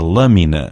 lâmina.